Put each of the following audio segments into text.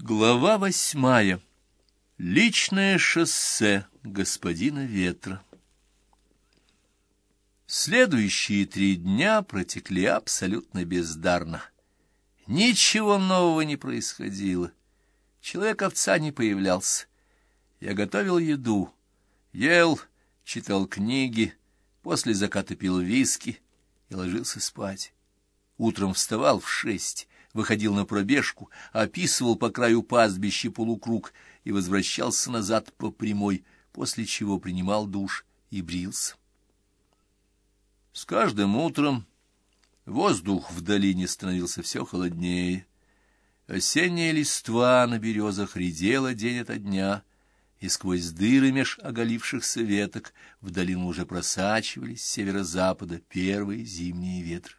Глава восьмая. Личное шоссе господина Ветра. Следующие три дня протекли абсолютно бездарно. Ничего нового не происходило. Человек-овца не появлялся. Я готовил еду, ел, читал книги, после заката пил виски и ложился спать. Утром вставал в шесть, выходил на пробежку, описывал по краю пастбища полукруг и возвращался назад по прямой, после чего принимал душ и брился. С каждым утром воздух в долине становился все холоднее. Осенняя листва на березах редела день ото дня, и сквозь дыры меж оголившихся веток в долину уже просачивались с северо-запада первые зимние ветры.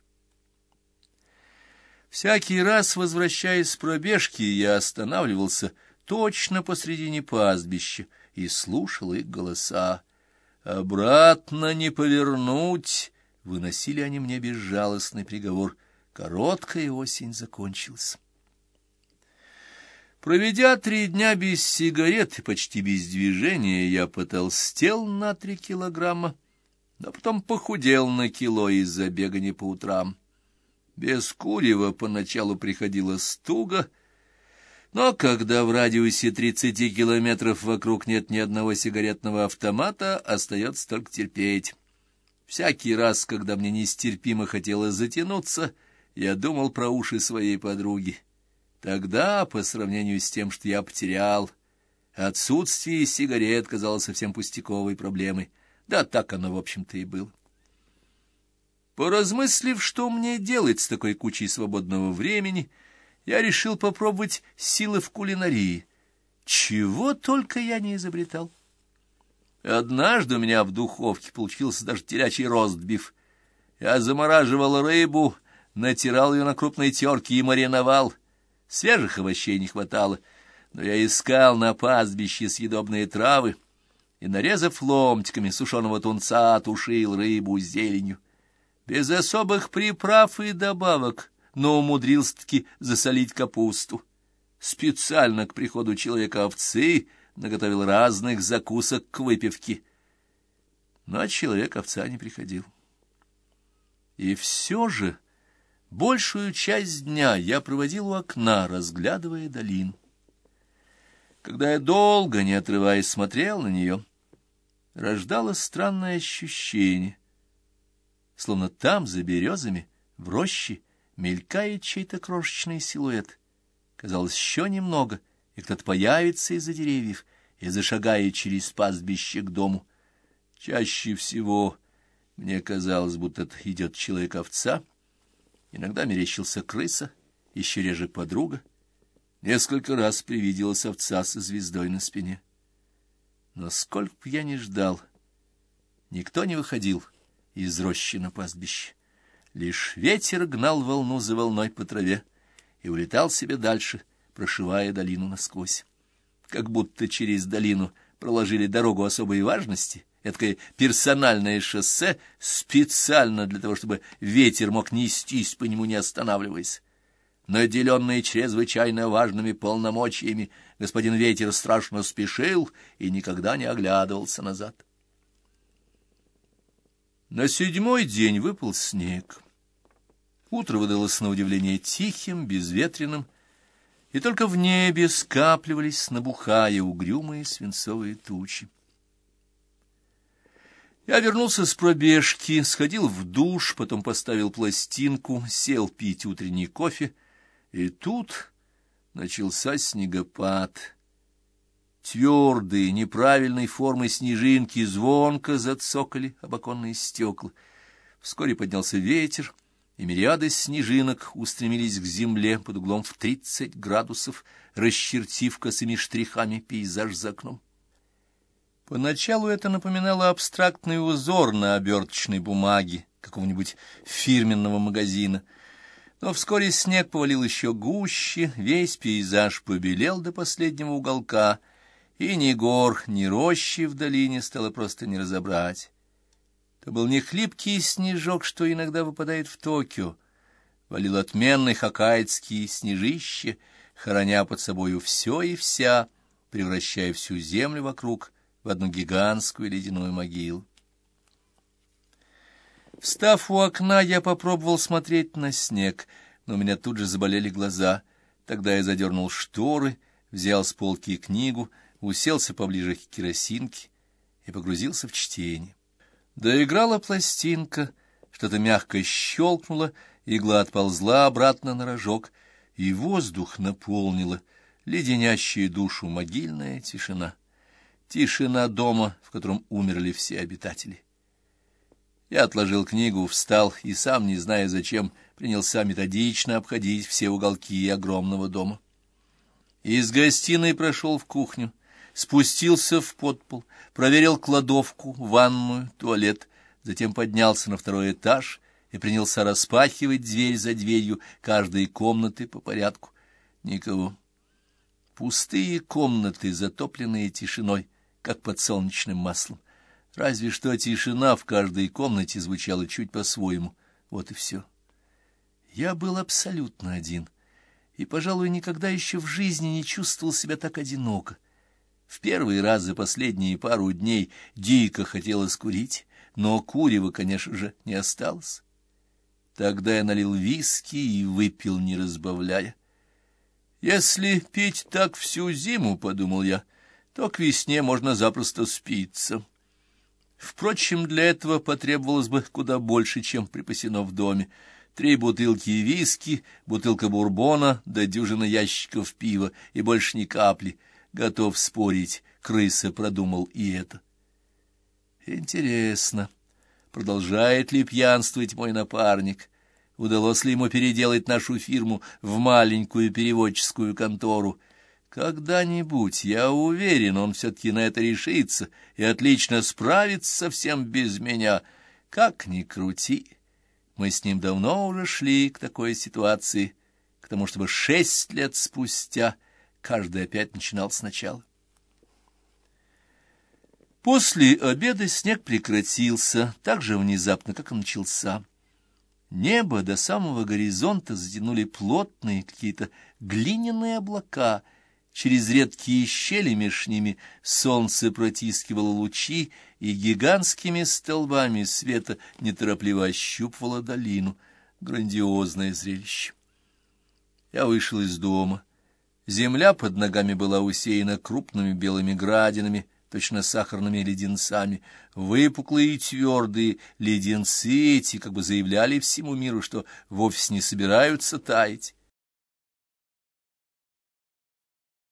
Всякий раз, возвращаясь с пробежки, я останавливался точно посредине пастбища и слушал их голоса. «Обратно не повернуть!» — выносили они мне безжалостный приговор. Короткая осень закончилась. Проведя три дня без сигарет и почти без движения, я потолстел на три килограмма, но потом похудел на кило из-за бегания по утрам. Без курева поначалу приходилось туго, но когда в радиусе тридцати километров вокруг нет ни одного сигаретного автомата, остается только терпеть. Всякий раз, когда мне нестерпимо хотелось затянуться, я думал про уши своей подруги. Тогда, по сравнению с тем, что я потерял, отсутствие сигарет казалось совсем пустяковой проблемой. Да так оно, в общем-то, и было. Поразмыслив, что мне делать с такой кучей свободного времени, я решил попробовать силы в кулинарии. Чего только я не изобретал. Однажды у меня в духовке получился даже телячий ростбиф. Я замораживал рыбу, натирал ее на крупной терке и мариновал. Свежих овощей не хватало, но я искал на пастбище съедобные травы и, нарезав ломтиками сушеного тунца, тушил рыбу с зеленью без особых приправ и добавок, но умудрился-таки засолить капусту. Специально к приходу человека-овцы наготовил разных закусок к выпивке. Но человек-овца не приходил. И все же большую часть дня я проводил у окна, разглядывая долину. Когда я долго, не отрываясь, смотрел на нее, рождалось странное ощущение, словно там, за березами, в роще, мелькает чей-то крошечный силуэт. Казалось, еще немного, и кто-то появится из-за деревьев и зашагает через пастбище к дому. Чаще всего мне казалось, будто идет человек-овца, иногда мерещился крыса, еще реже подруга. Несколько раз привиделась овца со звездой на спине. Но сколько б я ни ждал, никто не выходил — из рощи на пастбище. Лишь ветер гнал волну за волной по траве и улетал себе дальше, прошивая долину насквозь. Как будто через долину проложили дорогу особой важности, эдакое персональное шоссе специально для того, чтобы ветер мог нестись по нему, не останавливаясь. Наделенный чрезвычайно важными полномочиями, господин ветер страшно спешил и никогда не оглядывался назад. На седьмой день выпал снег. Утро выдалось на удивление тихим, безветренным, и только в небе скапливались, набухая угрюмые свинцовые тучи. Я вернулся с пробежки, сходил в душ, потом поставил пластинку, сел пить утренний кофе, и тут начался снегопад — Твердые, неправильной формы снежинки звонко зацокали об оконные стекла. Вскоре поднялся ветер, и мириады снежинок устремились к земле под углом в тридцать градусов, расчертив косыми штрихами пейзаж за окном. Поначалу это напоминало абстрактный узор на оберточной бумаге какого-нибудь фирменного магазина. Но вскоре снег повалил еще гуще, весь пейзаж побелел до последнего уголка — и ни гор, ни рощи в долине стало просто не разобрать. Это был не хлипкий снежок, что иногда выпадает в Токио. Валил отменный хоккайдский снежище, хороня под собою все и вся, превращая всю землю вокруг в одну гигантскую ледяную могилу. Встав у окна, я попробовал смотреть на снег, но у меня тут же заболели глаза. Тогда я задернул шторы, взял с полки книгу, уселся поближе к керосинке и погрузился в чтение. Доиграла пластинка, что-то мягко щелкнуло, игла отползла обратно на рожок, и воздух наполнила леденящая душу могильная тишина. Тишина дома, в котором умерли все обитатели. Я отложил книгу, встал и, сам не зная зачем, принялся методично обходить все уголки огромного дома. Из гостиной прошел в кухню, спустился в подпол, проверил кладовку, ванную, туалет, затем поднялся на второй этаж и принялся распахивать дверь за дверью каждой комнаты по порядку. Никого. Пустые комнаты, затопленные тишиной, как под солнечным маслом. Разве что тишина в каждой комнате звучала чуть по-своему. Вот и все. Я был абсолютно один, и, пожалуй, никогда еще в жизни не чувствовал себя так одиноко. В первый раз за последние пару дней дико хотелось курить, но курева, конечно же, не осталось. Тогда я налил виски и выпил, не разбавляя. «Если пить так всю зиму, — подумал я, — то к весне можно запросто спиться». Впрочем, для этого потребовалось бы куда больше, чем припасено в доме. Три бутылки виски, бутылка бурбона да дюжина ящиков пива, и больше ни капли. Готов спорить, крыса продумал и это. Интересно, продолжает ли пьянствовать мой напарник? Удалось ли ему переделать нашу фирму в маленькую переводческую контору? Когда-нибудь, я уверен, он все-таки на это решится и отлично справится совсем без меня. Как ни крути, мы с ним давно уже шли к такой ситуации, к тому, чтобы шесть лет спустя каждый опять начинал сначала. После обеда снег прекратился так же внезапно, как и начался. Небо до самого горизонта затянули плотные какие-то глиняные облака — Через редкие щели меж ними солнце протискивало лучи и гигантскими столбами света неторопливо ощупывало долину. Грандиозное зрелище. Я вышел из дома. Земля под ногами была усеяна крупными белыми градинами, точно сахарными леденцами. Выпуклые и твердые леденцы эти как бы заявляли всему миру, что вовсе не собираются таять.